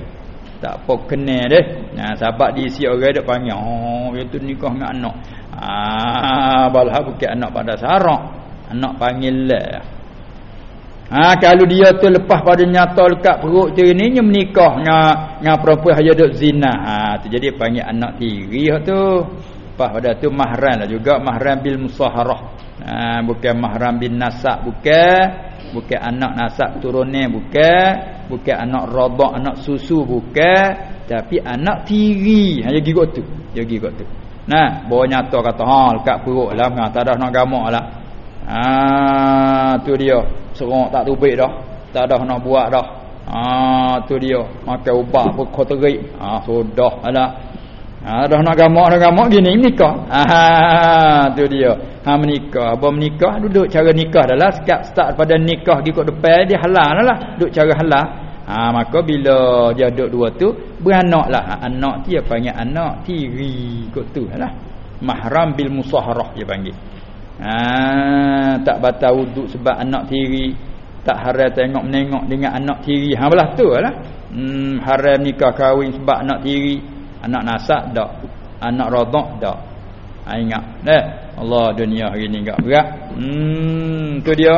Tak apa kena deh. Nah sebab diisi orang dak panggil, oh itu nikah dengan anak. Ah balah bukan anak pada syarak. Anak panggil lah. Ha kalau dia tu lepas pada nyata lekat perut tu ni nya menikah dengan dengan perempuan hanya duk zina. Ha tu jadi panggil anak tiri tu. Lepas pada tu mahram lah juga mahram bil musaharah. Ha bukan mahram bin nasab bukan. Bukan anak nasab turunnya bukan. Bukan anak radha anak susu bukan. Tapi anak tiri. Ha jadi tu. Jadi tu. Nah, bawa nyata kata ha lekat perut lah tak ada nak gamak lah. Ah tu dia serong tak tubik dah tak ada nak buat dah ha tu dia makan ubat pun koterik ha sudah ada ha dah nak gamak dah gamak gini nikah ha tu dia. Ha menikah. Apa menikah? Duduk cara nikah adalah sekat start pada nikah kok depan dia halal lah. Duduk cara halal. Ha maka bila dia duduk dua tu beranaklah ha, anak dia panggil anak tiri kok tu lah mahram bil musaharah dia panggil. Ha, tak batal wuduk sebab anak tiri. Tak haram tengok menengok dengan anak tiri. Ha belah tu lah. Hmm, haram nikah kahwin sebab anak tiri anak nasak dak. Anak rodok dak. Ha, ingat. Eh Allah dunia hari ni enggak berat. Hmm tu dia.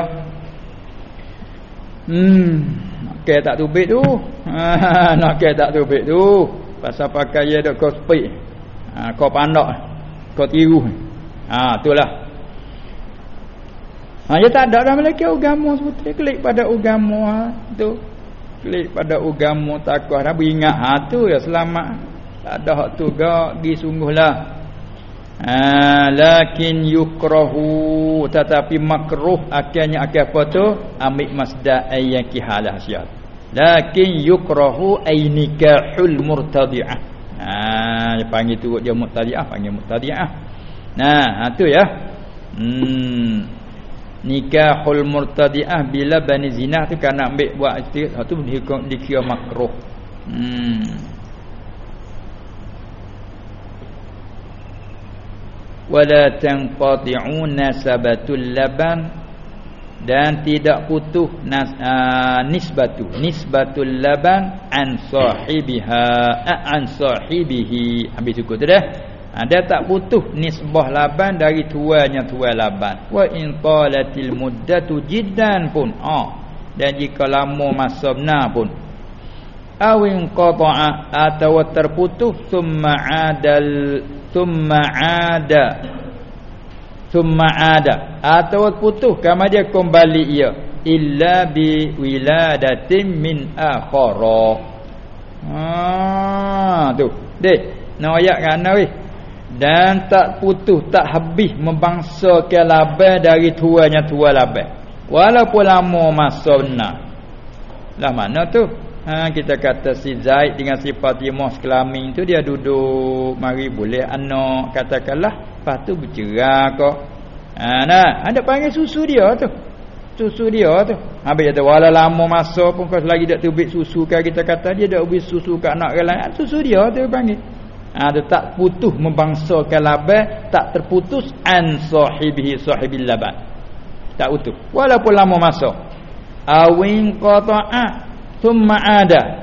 Hmm nak ke tak tubik tu? Ha, nak ke tak tubik tu? Pasal pakai dia dak speak ha, kau pandak kau tiru. Ha itulah. Ha dia tak ada dah melaki agama sebetulnya klik pada agama ha, tu. Klik pada agama takwa dah beringat ha tu ya selamat. Tak ada hak tu gak gi sungguhlah. Ha, lakin yukrahu tetapi makruh akhirnya akhir apa tu? Ambil masdar ayyan kihalah siat lakin yukrahu ay nikahul murtadi'ah. Ha dia panggil tu dia murtadi'ah panggil murtadi'ah. Nah ha, tu ya. Hmm. Nikahul murtadi'ah bila bani zina tu kan nak ambil buat itu tu dikira makruh. Hmm wala tanqati'u nasabatul laban dan tidak putus nas, uh, nisbatu nisbatul laban an sahibiha an sahibihi. Habis cukup tu dah. Ada ha, tak putus nisbah laban dari tuanya tuan laban. Wa in qalatil muddatu jiddan pun ah dan jika lama masa benar pun awin qata'a atau terputus thumma adal thumma ada. Thumma ada. Atau putus kama dia kembali ia. Illa bi wiladatin min akhara. Ha tu. Dek nak ayat kan weh. Dan tak putus tak habis membangsa ke laban dari tuanya tua laban walaupun lama masa benar. Lah mana tu ha, kita kata si Zaid dengan si Fatimah sekelamin tu dia duduk. Mari boleh anak katakanlah. Lepas tu bercerai kau. Ha, nah ada panggil susu dia tu. Susu dia tu. Habis kata wala lama masa pun kau lagi tak terbit susu kan kita kata dia dak ubis susu kat anak orang lain. Susu dia tu panggil. Ha, dia tak putus membangsakan laban tak terputus an sahibihi sahibil laban. Tak utuh. Walaupun lama masa. Awin qata'a thumma ada.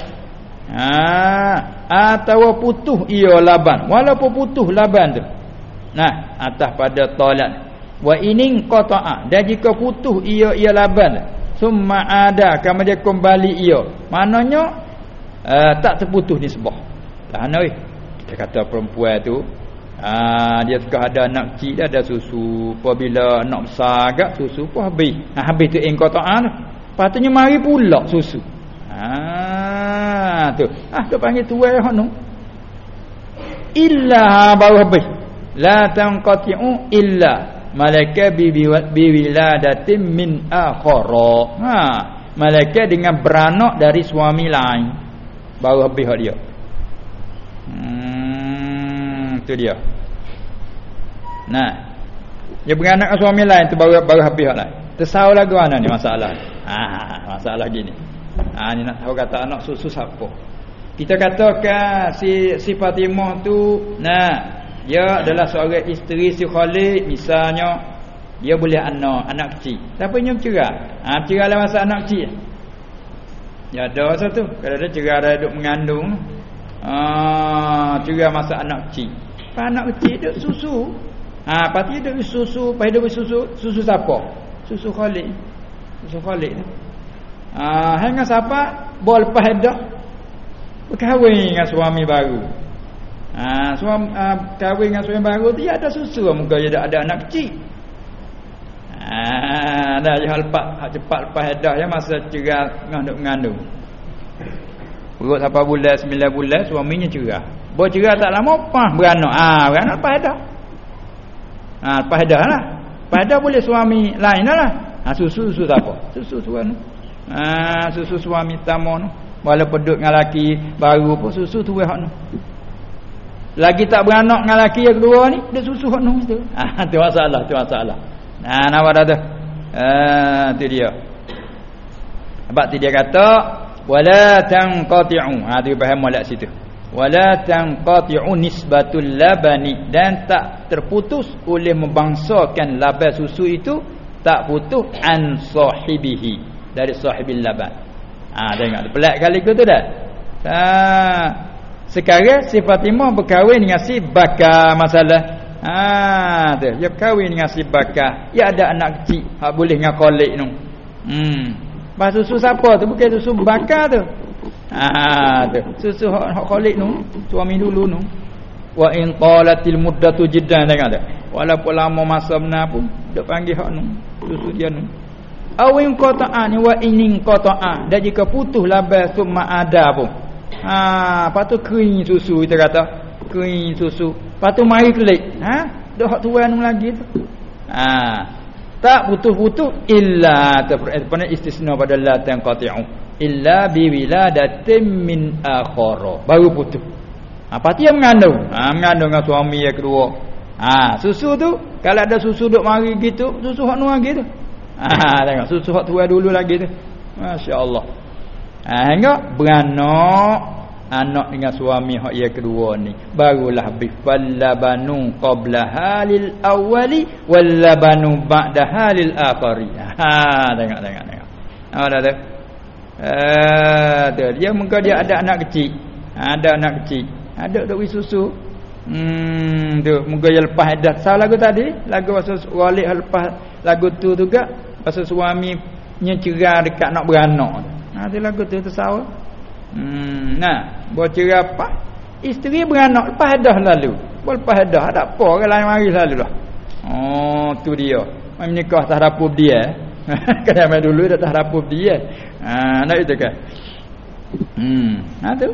Ha atau putuh ia laban. Walaupun putuh laban tu. Nah atas pada tolak wa inin qata'a. Dan jika putuh ia ia laban. Thumma ada. Kama dia kembali ia. Maknanya uh, tak terputus nisbah lah noi kita kata perempuan tu Ah dia suka ada anak kecil dia ada susu. Apabila anak besar agak susu pun habis. Ha, habis tu engkotaan tu. Patutnya mari pula susu. Ha tu. Ah tu panggil tuai hono. Illa baru habis. La tanqati'u illa malaka bi wiladatin min akhara. Ha malaka dengan beranak dari suami lain. Baru habis hak dia. Hmm tu dia. Nah. Dia beranak suami lain tu baru baru habis hak lain. Tersau lagu mana ni masalah. Ha masalah gini. Ha ni nak tahu kata anak susu siapa. Kita katakan si si Fatimah tu nah dia adalah seorang isteri si Khalid misalnya dia boleh anak anak kecil. Tapi nyum cerah. Ha cerah lah masa anak kecil. Ya ada satu. Kalau ada cerah ada duduk mengandung. Ah cerah masa anak kecil. Pa anak kecil duk susu. Ha pati duk susu, pai duk susu, susu siapa? Susu Khalid. Susu Khalid. Ah, ha, hang siapa? Bol lepas dah. Berkahwin dengan suami baru. Ah, ha, suami uh, kahwin dengan suami baru tu ada susu muka dia ada, ada anak kecil. Ah, dah dia lepas cepat lepas dah ya masa cerah ngandung ngandung. Perut sampai bulan 9 bulan suaminya cerah. Bo cerah tak lama pah beranak. Ah, beranak lepas dah. Ah, lepas dah lah. Lepas dah boleh suami lain lah. Ha, susu susu tak apa. Susu tuan. Ha, susu suami tamu tu. Walaupun duduk dengan lelaki baru pun susu tu hak tu. Lagi tak beranak dengan lelaki yang kedua ni, dia susu hak tu. Ha, tu masalah, tu masalah. Nah, ha, nama dah tu. Ha, tu dia. Sebab tu dia kata wala tanqati'u. Ha, tu faham molek situ. Wala tanqati'u nisbatul labani dan tak terputus oleh membangsakan laban susu itu tak putus an sahibihi dari sahibil laban. Ha tengok pelik kali tu dah. Ha sekarang si Fatimah berkahwin dengan si Bakar masalah. Ha tu dia berkahwin dengan si Bakar. Ya ada anak kecil hak boleh dengan Khalid tu. Hmm. Pas susu siapa tu bukan susu Bakar tu. Ha tu susu hak, hak Khalid tu suami dulu tu. Wa in qalatil muddatu jiddan tengok tak. Walaupun lama masa benar pun dia panggil hak tu. Susu dia tu awin qata'an wa inin qata'an dan jika putus labas summa ada pun Ha, lepas tu kering susu kita kata. Kering susu. Lepas tu mari kelik. Ha? Dah hak tuan lagi tu. Ha. Tak putus-putus illa terpana istisna pada la tanqati'u illa bi wiladatin min akhara. Baru putus. Apa dia mengandung? Ha, mengandung dengan suami yang kedua. Ha, susu tu kalau ada susu duk mari gitu, susu hak nuang gitu. Ha, tengok. Susu hak tua dulu lagi tu. Masya-Allah. Ha, hingga beranak. Anak dengan suami hak yang kedua ni. Barulah bifallabanu qabla halil awwali wallabanu ba'da halil akhari. Ha tengok tengok tengok. Ha dah tu? Eh dia. Muka dia ada anak kecil. Ada anak kecil. Ada duk susu. Hmm tu. Muka dia lepas. Dah salah lagu tadi? Lagu pasal walik lepas lagu tu juga pasal suami nya cerah dekat nak beranak ha tu lagu tu salah Hmm, nah, bocor apa? Isteri beranak lepas dah lalu. Lepas dah ada apa orang lain mari lalu lah. Oh, tu dia. Mai menikah tak rapup dia. Kan main dulu dah tak rapup dia. Ha, nak itu kan. Hmm, ha tu.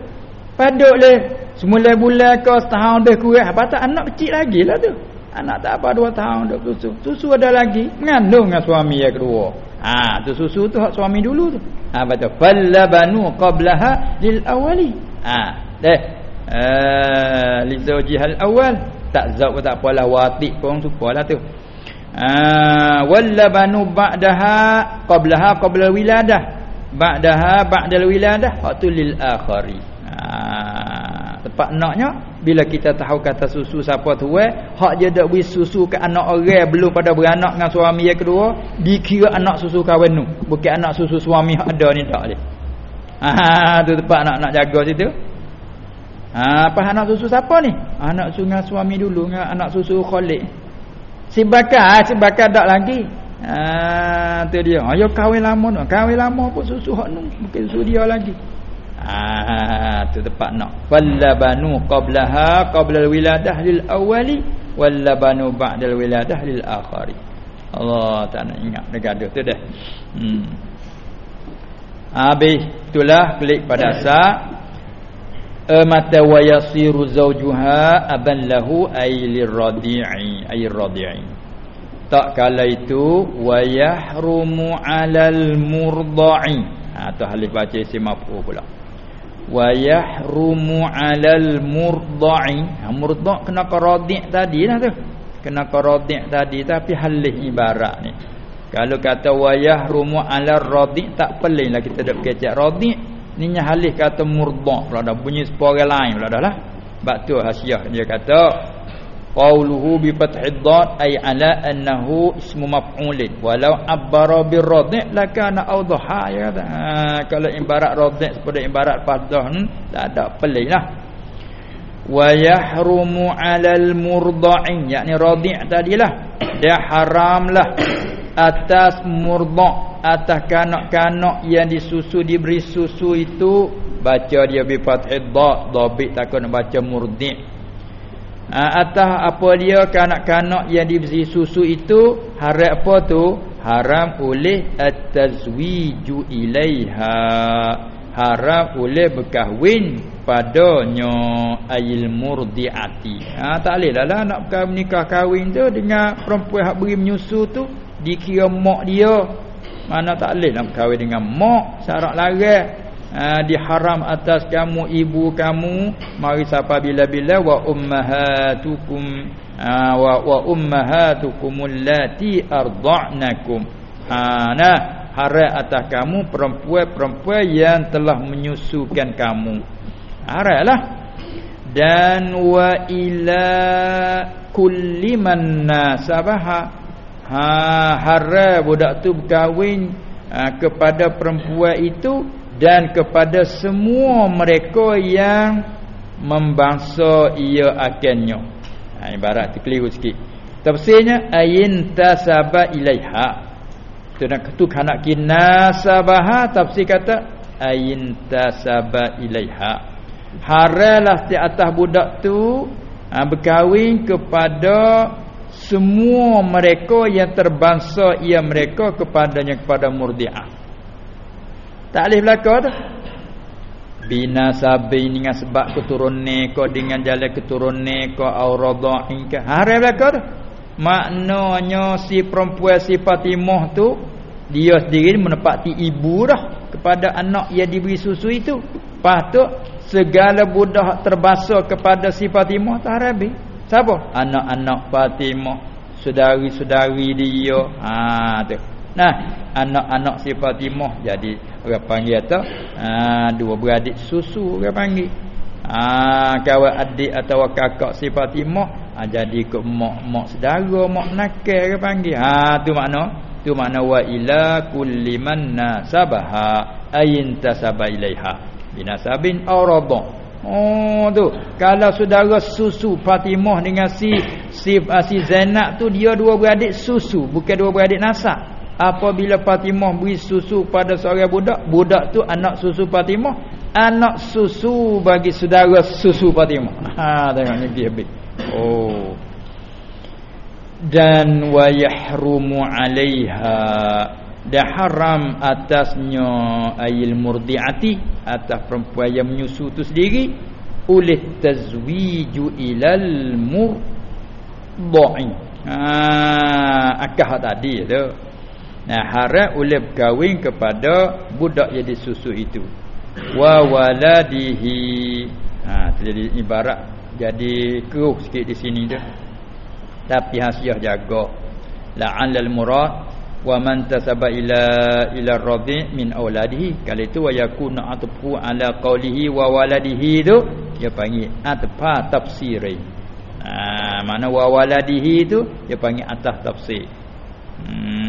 Paduk le semula bulan ke setahun dah kurang. Apa tak anak kecil lagi lah tu. Anak tak apa dua tahun dah susu. Susu ada lagi. Mengandung dengan suami yang kedua. Ha, tu susu tu hak suami dulu tu. Ha betul. Fallabanu qablaha lil awali. Ha, deh. Eh li zawjihal awal. Tak zau tak apalah wati pun supalah tu. Ha wallabanu ba'daha qablaha qabla wiladah. Ba'daha ba'dal wiladah hak tu lil akhari. Ha tepat naknya bila kita tahu kata susu siapa tu eh hak dia dak beri susu ke anak orang belum pada beranak dengan suami yang kedua dikira anak susu kawan tu. Bukan anak susu suami hak ada ni tak dia. Ha tu tempat nak nak jaga situ. Ha apa anak susu siapa ni? Anak susu dengan suami dulu dengan anak susu Khalid si bakar si bakar tak lagi. Ha tu dia. Ayo kahwin lama tu. Kahwin lama pun susu hak tu bukan susu dia lagi Ah tu tepat nak. Wallabanu qablaha qabla alwiladah lil awwali wallabanu ba'da alwiladah lil akhari. Allah tak nak ingat negaduh tu dah. Hmm. Habis itulah klik pada sa mata wa yasiru zawjuha aban lahu ay liradi'i ay radi'i. Tak kala itu wa yahrumu 'alal murda'i. Ha tu halif baca isim maf'ul pula wa yahrumu 'alal murda'i. Ha, murda' kena qaradi' tadi lah tu. Kena qaradi' tadi tapi halih ibarat ni. Kalau kata wa yahrumu 'alal radi' tak pelinglah kita dak kecek. Radi' ni halih kata murda' pula dah. Bunyi separa lain pula dah lah. Bab hasiah dia kata Qauluhu bi fathid dad ay ala annahu ismu maf'ulin. Walau abbara bir radhi' lakana awdaha ya kata. Ha, kalau ibarat radhi' seperti ibarat fathah hmm, tak ada pelihlah wa yahrumu 'alal murda'in yakni radhi' tadilah. Dia haramlah atas murda' atas kanak-kanak yang disusu diberi susu itu baca dia bi fathid dad dhabit takut nak baca murdi' ha, atas apa dia kanak-kanak yang diberi susu itu haram apa tu? Haram oleh at-tazwiju ilaiha. Haram oleh berkahwin padanya ayil murdiati. Ha tak leh lah nak menikah kahwin tu dengan perempuan hak beri menyusu tu dikira mak dia. Mana tak leh nak kahwin dengan mak syarat larang ha, diharam atas kamu ibu kamu mari siapa bila-bila wa ummahatukum ha, wa wa ummahatukum allati arda'nakum. Ha nah haram atas kamu perempuan-perempuan yang telah menyusukan kamu. Haramlah dan wa ila kulli man nasabaha ha haram budak tu berkahwin ha, kepada perempuan itu dan kepada semua mereka yang membangsa ia akannya ha, ibarat terkeliru sikit. Tafsirnya ayin tasaba ilaiha. Tu nak tu kanak kinasabah tafsir kata ayin tasaba ilaiha. Haralah di atas budak tu ha, berkahwin kepada semua mereka yang terbangsa ia mereka kepadanya kepada murdiah tak boleh belaka tu binasabi dengan sebab keturunan ko dengan jalan keturunan ko au radha'i ke. Haram belaka tu maknanya si perempuan si Fatimah tu dia sendiri menepati ibu dah kepada anak yang diberi susu itu. Patut segala budak terbasuh kepada si Fatimah tak haram siapa? Anak-anak Fatimah saudari-saudari dia. Ha tu nah anak-anak si Fatimah jadi orang panggil tu ha, dua beradik susu orang panggil. Ha, kawan adik atau kakak si Fatimah ha, jadi ke mak-mak saudara mak nakal orang panggil. Ha tu makna tu makna wa ila kulli man nasabaha ayin tasaba ilaiha binasabin aw radha Oh tu kalau saudara susu Fatimah dengan si si, si Zainab tu dia dua beradik susu bukan dua beradik nasab apabila Fatimah beri susu pada seorang budak budak tu anak susu Fatimah anak susu bagi saudara susu Fatimah. Ha tengok ni dia habis. Oh. Dan wa yahrumu 'alaiha. Dah haram atasnya ayil murdiati atas perempuan yang menyusu tu sendiri oleh tazwiju ilal murdai ha akah tadi tu Nah haram oleh berkahwin kepada budak yang disusu itu. Wa waladihi. Ha jadi ibarat jadi keruh sikit di sini tu. Tapi hasiah jaga. La'anal murad wa man tasaba ila ila radhi min auladihi. Kalau itu wa yakuna atfu ala qawlihi wa waladihi tu dia panggil atfa tafsiri. Ha mana wa waladihi tu dia panggil atas tafsir. Hmm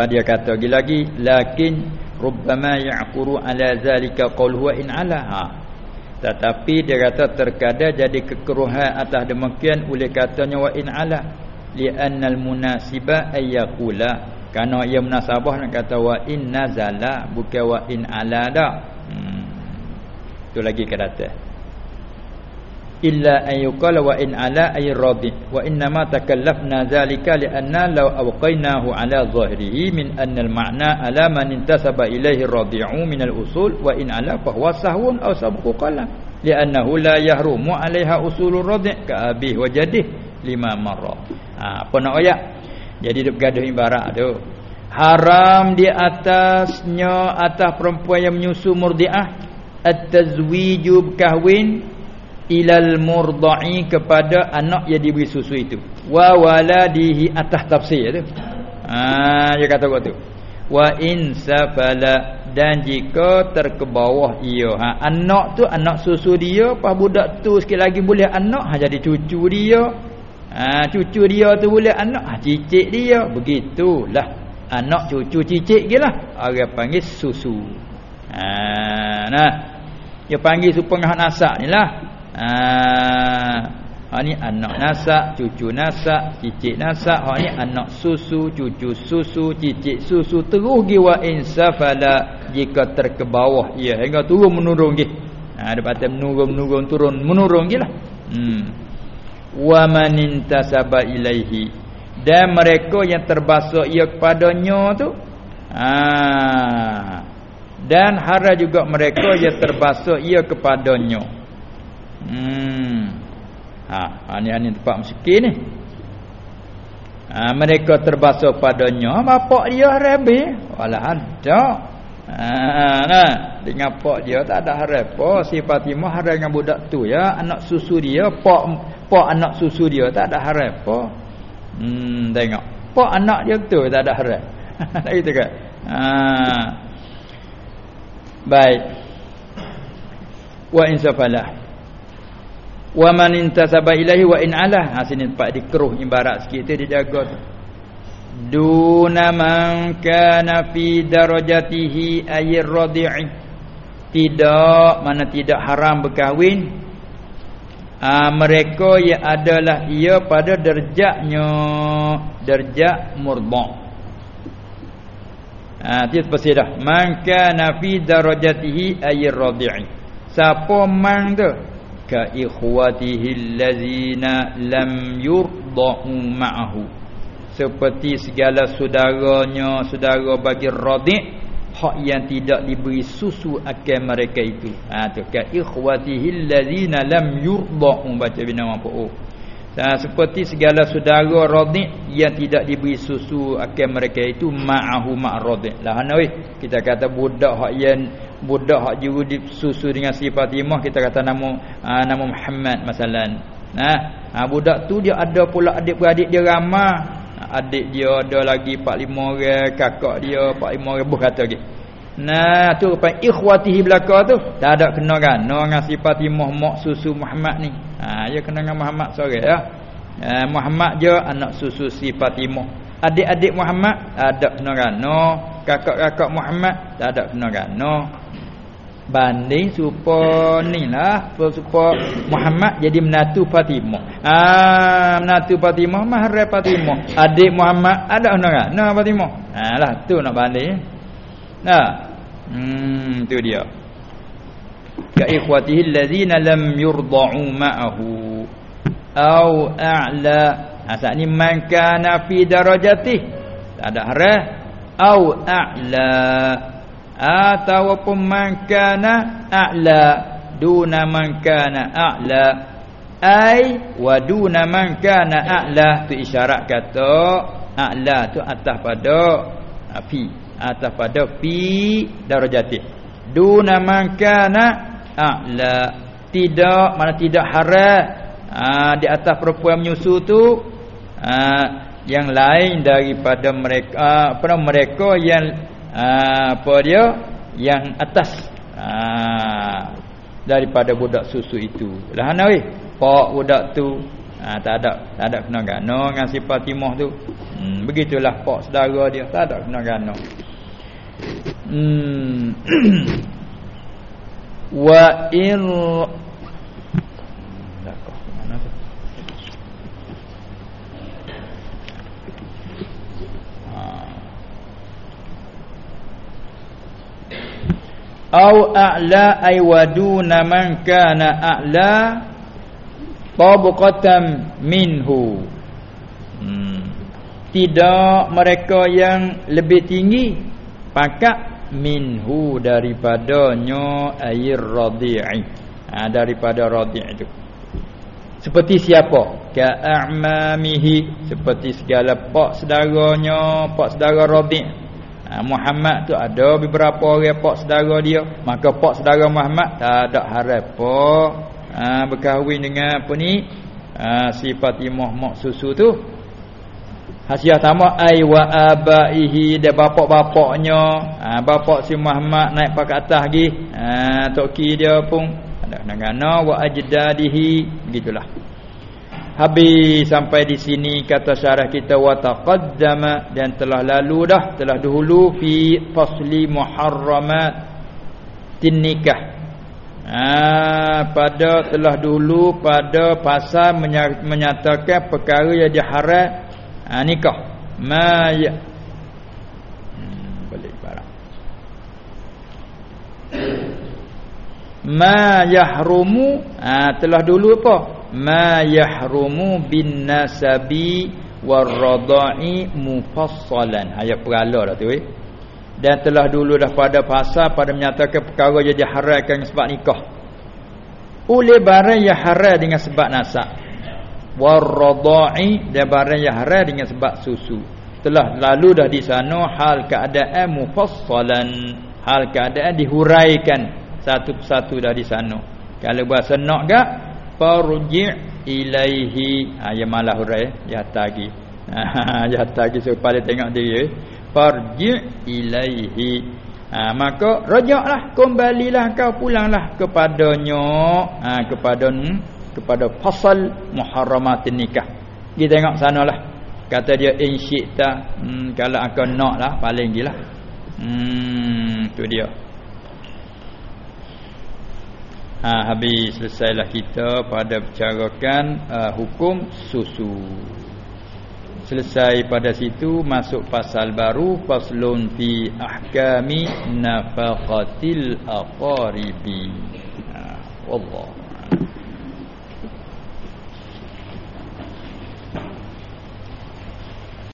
Apa dia kata lagi lagi lakin rubbama ya'quru ala zalika qawluhu in ala ha. Tetapi dia kata terkadang jadi kekeruhan atas demikian oleh katanya wa in ala li'anna al-munasiba ayyakula kerana ia munasabah nak kata wa in nazala bukan wa in ala dah. Hmm. Tu lagi kata illa an yuqala wa in ala ay rabi wa inna ma takallafna zalika li anna law awqaynahu ala zahirihi min anna al ma'na ala man intasaba ilayhi rabi'u min al usul wa in ala fa huwa sahwun aw sabqu qala li annahu la yahrumu 'alayha usulur rabi' ka abih wa jadih lima marra. Ha, apa nak ayat jadi dia bergaduh ibarat tu. Haram di atasnya atas perempuan yang menyusu murdiah at-tazwiju kahwin ilal murda'i kepada anak yang diberi susu itu. Wa waladihi atas tafsir tu. Ha dia kata tu. Wa in safala dan jika terkebawah ia ha anak tu anak susu dia pas budak tu sikit lagi boleh anak ha jadi cucu dia. Ha cucu dia tu boleh anak ha cicit dia. Begitulah. Anak cucu cicit gilah orang panggil susu. Ha nah. Dia panggil supengah nasab ni lah Ah, ha ni anak nasak, cucu nasak, cicit nasak. Ha ni anak susu, cucu susu, cicit susu terus gi wa insafala jika terkebawah ia hingga turun menurun gi. Ha ada patah menurun menurun turun menurun gilah. Hmm. Wa man intasaba ilaihi dan mereka yang terbasuh ia kepadanya tu ha dan hara juga mereka yang terbasuh ia kepadanya Hmm. Ha, ha ni ni tempat miskin ni. Ha, mereka terbasuh padanya bapak dia rabi wala ada. Ha nah dengan pak dia tak ada harap apa si Fatimah harap dengan budak tu ya anak susu dia pak pak anak susu dia tak ada harap apa. Hmm tengok. Pak anak dia tu tak ada harap. Itu kan. Ha. Baik. Wa insafalah wa man intasaba ilahi wa in ala ha sini tempat dikeruh ibarat sikit tu dijaga tu. Duna man kana fi darajatihi ayir radi'i. Tidak mana tidak haram berkahwin. Ha, mereka yang adalah ia pada derjatnya derjat murda. Ha dia pasti dah. Man kana fi darajatihi ayir radi'i. Siapa man tu ka ikhwatihi allazina lam yurd yurda'u ma'ahu. Seperti segala saudaranya saudara bagi radhi' hak yang tidak diberi susu akan mereka itu. Ha tu. Ka ikhwatihi allazina lam yurda'u baca bina apa oh Ha, seperti segala saudara radhi yang tidak diberi susu akan mereka itu ma'ahu ma'radhi. Lah ana kita kata budak yang budak hak juga susu dengan si Fatimah kita kata nama ha, nama Muhammad masalan. Nah, ha, budak tu dia ada pula adik-beradik dia ramah. Adik dia ada lagi 4 5 orang, kakak dia 4 5 orang buh kata gitu. Nah tu apa ikhwatihi belaka tu tak ada kena kan no dengan sifat Fatimah mak susu Muhammad ni. Ha dia kena dengan Muhammad sore ya. Ha, Muhammad je anak susu si Fatimah. Adik-adik Muhammad ada kena kan no kakak-kakak Muhammad tak ada kena kan no. Banding supo ni lah supo Muhammad jadi menatu Fatimah. Ah menatu Fatimah mahram Fatimah. Adik Muhammad ada kena kan no Fatimah. Ha lah tu nak banding. Nah, Hmm tu dia. Ka ikhwatihi allazina lam yurda'u ma'ahu au a'la. Asal ni man kana fi darajati. Tak ada harah au a'la. Ataupun man kana a'la duna man kana a'la. Ai wa duna man kana a'la tu isyarat kata a'la tu atas pada fi atas pada fi darajati. Duna man kana a'la. Tidak mana tidak haram. Ha, di atas perempuan menyusu tu ha, yang lain daripada mereka apa mereka yang ha, apa dia? Yang atas. Ha, daripada budak susu itu. Lah ana weh? Pak budak tu. Ha, tak ada. Tak ada kena gano dengan si Fatimah tu. Hmm, begitulah pak saudara dia. Tak ada kena gano Hmm. wa in Au a'la ay waduna man kana a'la tabqatan minhu. Hmm. Tidak mereka yang lebih tinggi pakat minhu daripadanya air radhi'i ha, daripada radhi' itu seperti siapa? Ka'amamihi seperti segala pak saudaranya pak saudara radhi' ha, Muhammad tu ada beberapa orang pak saudara dia maka pak saudara Muhammad tak ada harap ha, berkahwin dengan apa ni ha, si Fatimah mak susu tu Hasiah sama ai wa abaihi dia bapak-bapaknya. Ha, bapak si Muhammad naik pak atas lagi. Ha toki dia pun ada nangana wa ajdadihi gitulah. Habis sampai di sini kata syarah kita wa taqaddama dan telah lalu dah telah dahulu fi fasli muharramat tin nikah. Ha, pada telah dulu pada pasal menyatakan perkara yang diharam ha, nikah. Ma ya hmm, balik barang. Ma yahrumu ha, telah dulu apa ma yahrumu bin nasabi warradai mufassalan. Ayat perala dah tu eh? Dan telah dulu dah pada pasal pada menyatakan perkara jadi haramkan sebab nikah. Oleh barang yang haram dengan sebab nasab warradai dan barang yang haram dengan sebab susu. Telah lalu dah di sana hal keadaan mufassalan. Hal keadaan dihuraikan. Satu persatu dah di sana. Kalau bahasa nak gak farji' ilaihi ha ya malah hurai ya tagi ha ya tagi supaya tengok dia farji' ilaihi ha maka rajaklah kembalilah kau pulanglah kepadanya ha kepada kepada fasal muharramatin nikah. Kita tengok sanalah. Kata dia in syi'ta, hmm, kalau akan nak lah paling gilah. Hmm, tu dia. Ha, habis selesailah kita pada bicarakan uh, hukum susu. Selesai pada situ masuk pasal baru faslun fi ahkami nafaqatil aqaribi. Ha, wallah